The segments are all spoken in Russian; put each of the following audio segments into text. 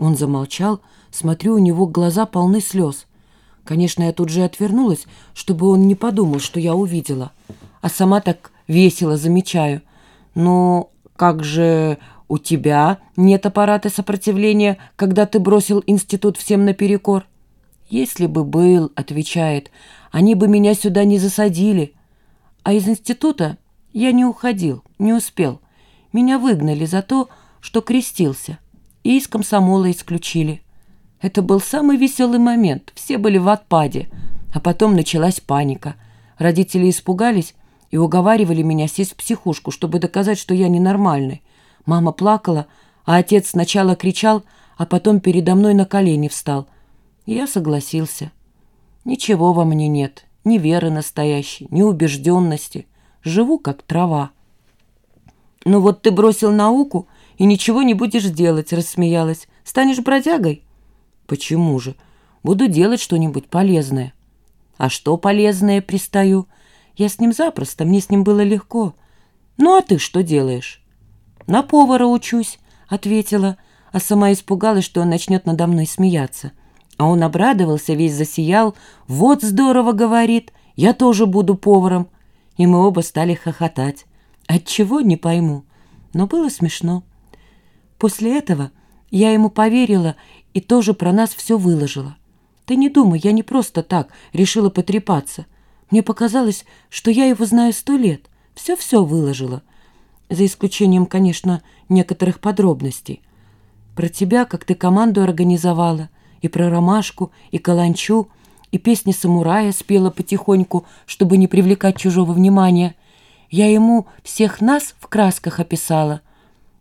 Он замолчал, смотрю, у него глаза полны слез. Конечно, я тут же отвернулась, чтобы он не подумал, что я увидела. А сама так весело замечаю. «Ну, как же у тебя нет аппарата сопротивления, когда ты бросил институт всем наперекор?» «Если бы был», — отвечает, — «они бы меня сюда не засадили. А из института я не уходил, не успел. Меня выгнали за то, что крестился, и из комсомола исключили. Это был самый веселый момент, все были в отпаде, а потом началась паника. Родители испугались и уговаривали меня сесть в психушку, чтобы доказать, что я ненормальный. Мама плакала, а отец сначала кричал, а потом передо мной на колени встал. Я согласился. Ничего во мне нет, ни веры настоящей, ни убежденности. Живу, как трава. «Ну вот ты бросил науку и ничего не будешь делать», — рассмеялась. «Станешь бродягой?» «Почему же? Буду делать что-нибудь полезное». «А что полезное?» — пристаю. «Я с ним запросто, мне с ним было легко». «Ну а ты что делаешь?» «На повара учусь», — ответила, а сама испугалась, что он начнет надо мной смеяться. А он обрадовался, весь засиял. «Вот здорово!» — говорит. «Я тоже буду поваром». И мы оба стали хохотать. Отчего, не пойму, но было смешно. После этого я ему поверила и тоже про нас все выложила. Ты не думай, я не просто так решила потрепаться. Мне показалось, что я его знаю сто лет. Все-все выложила. За исключением, конечно, некоторых подробностей. Про тебя, как ты команду организовала — и про ромашку, и каланчу, и песни самурая спела потихоньку, чтобы не привлекать чужого внимания. Я ему всех нас в красках описала.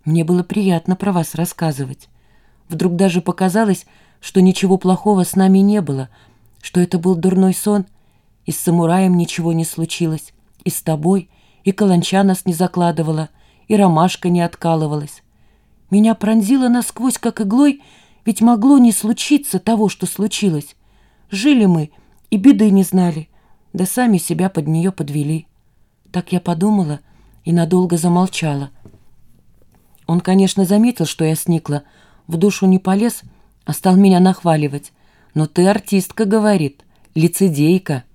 Мне было приятно про вас рассказывать. Вдруг даже показалось, что ничего плохого с нами не было, что это был дурной сон, и с самураем ничего не случилось, и с тобой, и каланча нас не закладывала, и ромашка не откалывалась. Меня пронзило насквозь, как иглой, ведь могло не случиться того, что случилось. Жили мы и беды не знали, да сами себя под нее подвели. Так я подумала и надолго замолчала. Он, конечно, заметил, что я сникла, в душу не полез, а стал меня нахваливать. «Но ты артистка», — говорит, — «лицедейка».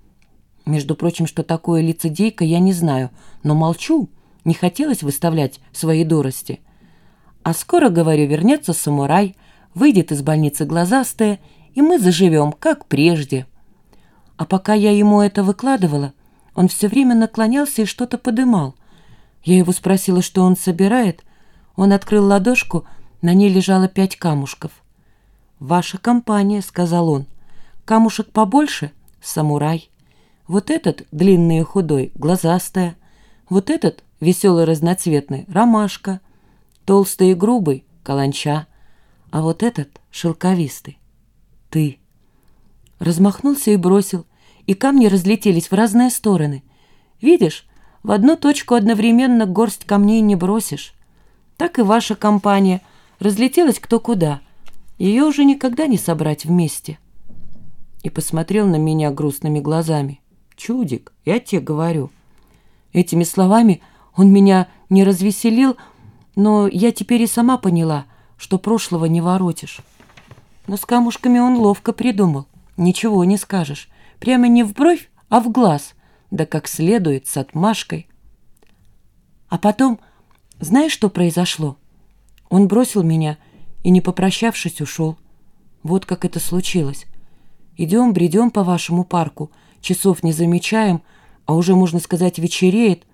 Между прочим, что такое лицедейка, я не знаю, но молчу, не хотелось выставлять свои дурости. А скоро, говорю, вернется самурай, выйдет из больницы глазастая, и мы заживем, как прежде. А пока я ему это выкладывала, он все время наклонялся и что-то подымал. Я его спросила, что он собирает. Он открыл ладошку, на ней лежало пять камушков. «Ваша компания», — сказал он. «Камушек побольше — самурай. Вот этот, длинный и худой, глазастая. Вот этот, веселый разноцветный, ромашка. Толстый и грубый — каланча а вот этот шелковистый — ты. Размахнулся и бросил, и камни разлетелись в разные стороны. Видишь, в одну точку одновременно горсть камней не бросишь. Так и ваша компания разлетелась кто куда. Ее уже никогда не собрать вместе. И посмотрел на меня грустными глазами. «Чудик, я тебе говорю». Этими словами он меня не развеселил, но я теперь и сама поняла — что прошлого не воротишь. Но с камушками он ловко придумал. Ничего не скажешь. Прямо не в бровь, а в глаз. Да как следует, с отмашкой. А потом, знаешь, что произошло? Он бросил меня и, не попрощавшись, ушел. Вот как это случилось. Идем, бредем по вашему парку, часов не замечаем, а уже, можно сказать, вечереет.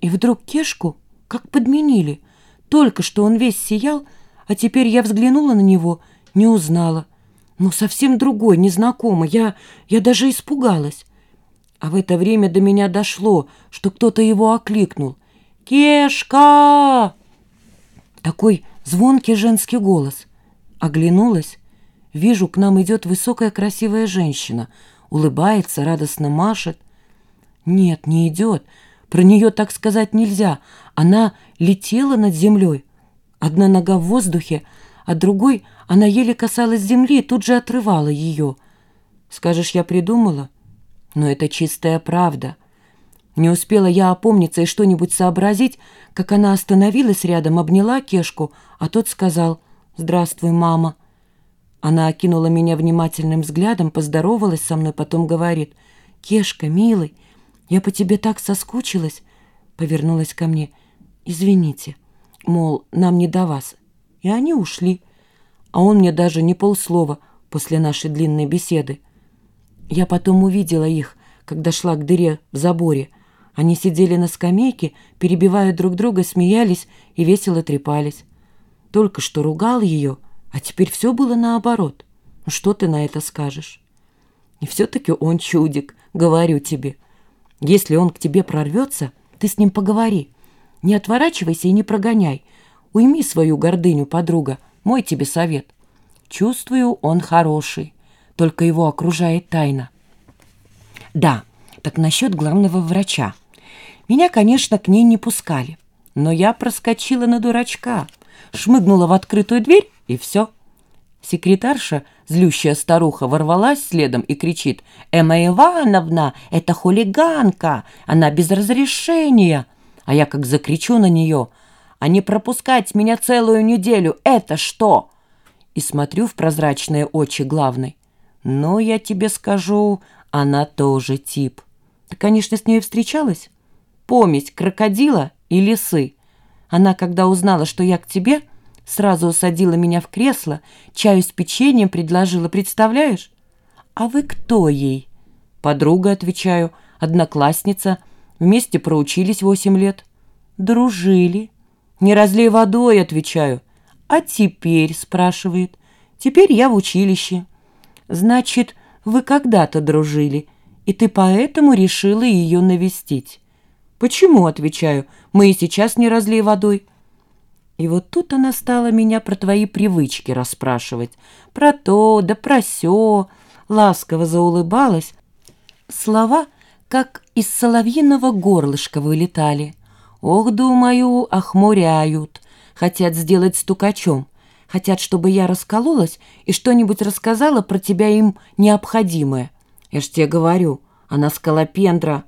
И вдруг Кешку как подменили. Только что он весь сиял, а теперь я взглянула на него, не узнала. Ну, совсем другой, незнакомый. Я, я даже испугалась. А в это время до меня дошло, что кто-то его окликнул. «Кешка!» Такой звонкий женский голос. Оглянулась. Вижу, к нам идет высокая красивая женщина. Улыбается, радостно машет. Нет, не идет. Про нее так сказать нельзя. Она летела над землей. Одна нога в воздухе, а другой она еле касалась земли и тут же отрывала ее. Скажешь, я придумала? Но это чистая правда. Не успела я опомниться и что-нибудь сообразить, как она остановилась рядом, обняла Кешку, а тот сказал «Здравствуй, мама». Она окинула меня внимательным взглядом, поздоровалась со мной, потом говорит, «Кешка, милый, я по тебе так соскучилась», повернулась ко мне, «Извините, мол, нам не до вас». И они ушли, а он мне даже не полслова после нашей длинной беседы. Я потом увидела их, когда шла к дыре в заборе. Они сидели на скамейке, перебивая друг друга, смеялись и весело трепались. Только что ругал ее, а теперь все было наоборот. Ну, что ты на это скажешь? И все-таки он чудик, говорю тебе. Если он к тебе прорвется, ты с ним поговори. Не отворачивайся и не прогоняй. Уйми свою гордыню, подруга, мой тебе совет. Чувствую, он хороший, только его окружает тайна. Да, так насчет главного врача. Меня, конечно, к ней не пускали, но я проскочила на дурачка — шмыгнула в открытую дверь, и все. Секретарша, злющая старуха, ворвалась следом и кричит «Эмма Ивановна, это хулиганка! Она без разрешения!» А я как закричу на нее «А не пропускать меня целую неделю, это что?» И смотрю в прозрачные очи главной. «Ну, я тебе скажу, она тоже тип. Ты, конечно, с ней встречалась? Помесь крокодила и лисы. Она, когда узнала, что я к тебе, сразу усадила меня в кресло, чаю с печеньем предложила, представляешь? А вы кто ей? Подруга, отвечаю, одноклассница. Вместе проучились восемь лет. Дружили. Не разлей водой, отвечаю. А теперь, спрашивает. Теперь я в училище. Значит, вы когда-то дружили, и ты поэтому решила ее навестить. «Почему?» — отвечаю. «Мы и сейчас не разлей водой». И вот тут она стала меня про твои привычки расспрашивать. Про то, да про сё. Ласково заулыбалась. Слова, как из соловьиного горлышка вылетали. Ох, думаю, охмуряют. Хотят сделать стукачом. Хотят, чтобы я раскололась и что-нибудь рассказала про тебя им необходимое. Я ж тебе говорю, она скалопендра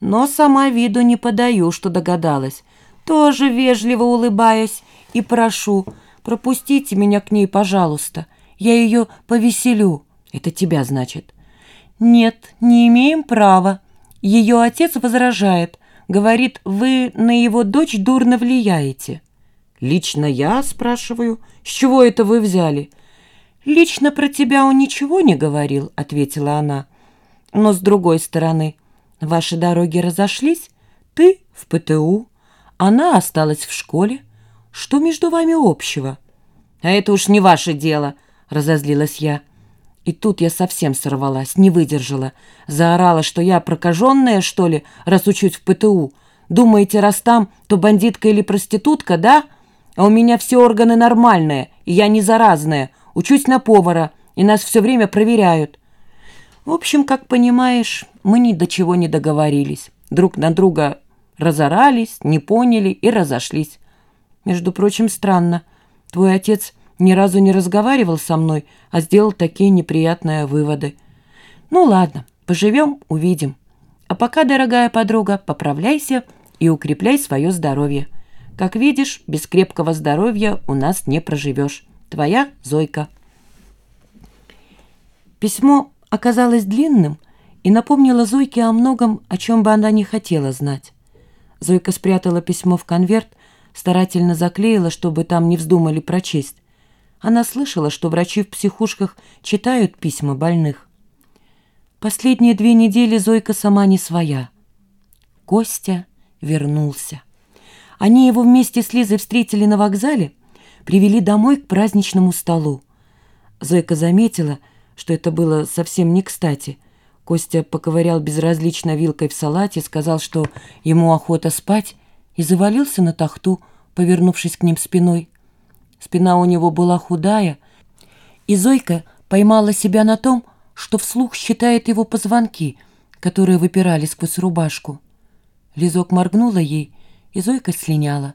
но сама виду не подаю, что догадалась. Тоже вежливо улыбаясь и прошу, пропустите меня к ней, пожалуйста. Я ее повеселю. Это тебя, значит. Нет, не имеем права. Ее отец возражает. Говорит, вы на его дочь дурно влияете. Лично я, спрашиваю, с чего это вы взяли? Лично про тебя он ничего не говорил, ответила она. Но с другой стороны, Ваши дороги разошлись? Ты в ПТУ, она осталась в школе. Что между вами общего? А это уж не ваше дело, разозлилась я. И тут я совсем сорвалась, не выдержала. Заорала, что я прокаженная, что ли, раз учусь в ПТУ. Думаете, раз там, то бандитка или проститутка, да? А у меня все органы нормальные, и я не заразная. Учусь на повара, и нас все время проверяют. В общем, как понимаешь, мы ни до чего не договорились. Друг на друга разорались, не поняли и разошлись. Между прочим, странно. Твой отец ни разу не разговаривал со мной, а сделал такие неприятные выводы. Ну ладно, поживем, увидим. А пока, дорогая подруга, поправляйся и укрепляй свое здоровье. Как видишь, без крепкого здоровья у нас не проживешь. Твоя Зойка. Письмо оказалось длинным и напомнило Зойке о многом, о чем бы она не хотела знать. Зойка спрятала письмо в конверт, старательно заклеила, чтобы там не вздумали прочесть. Она слышала, что врачи в психушках читают письма больных. Последние две недели Зойка сама не своя. Костя вернулся. Они его вместе с Лизой встретили на вокзале, привели домой к праздничному столу. Зойка заметила, что это было совсем не кстати. Костя поковырял безразлично вилкой в салате, сказал, что ему охота спать, и завалился на тахту, повернувшись к ним спиной. Спина у него была худая, и Зойка поймала себя на том, что вслух считает его позвонки, которые выпирали сквозь рубашку. Лизок моргнула ей, и Зойка слиняла.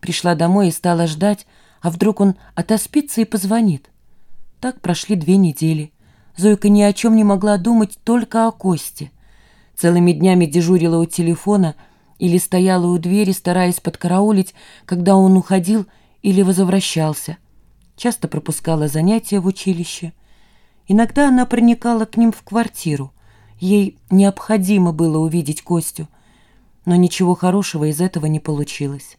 Пришла домой и стала ждать, а вдруг он отоспится и позвонит. Так прошли две недели. Зойка ни о чем не могла думать, только о Косте. Целыми днями дежурила у телефона или стояла у двери, стараясь подкараулить, когда он уходил или возвращался. часто пропускала занятия в училище. Иногда она проникала к ним в квартиру. Ей необходимо было увидеть Костю, но ничего хорошего из этого не получилось.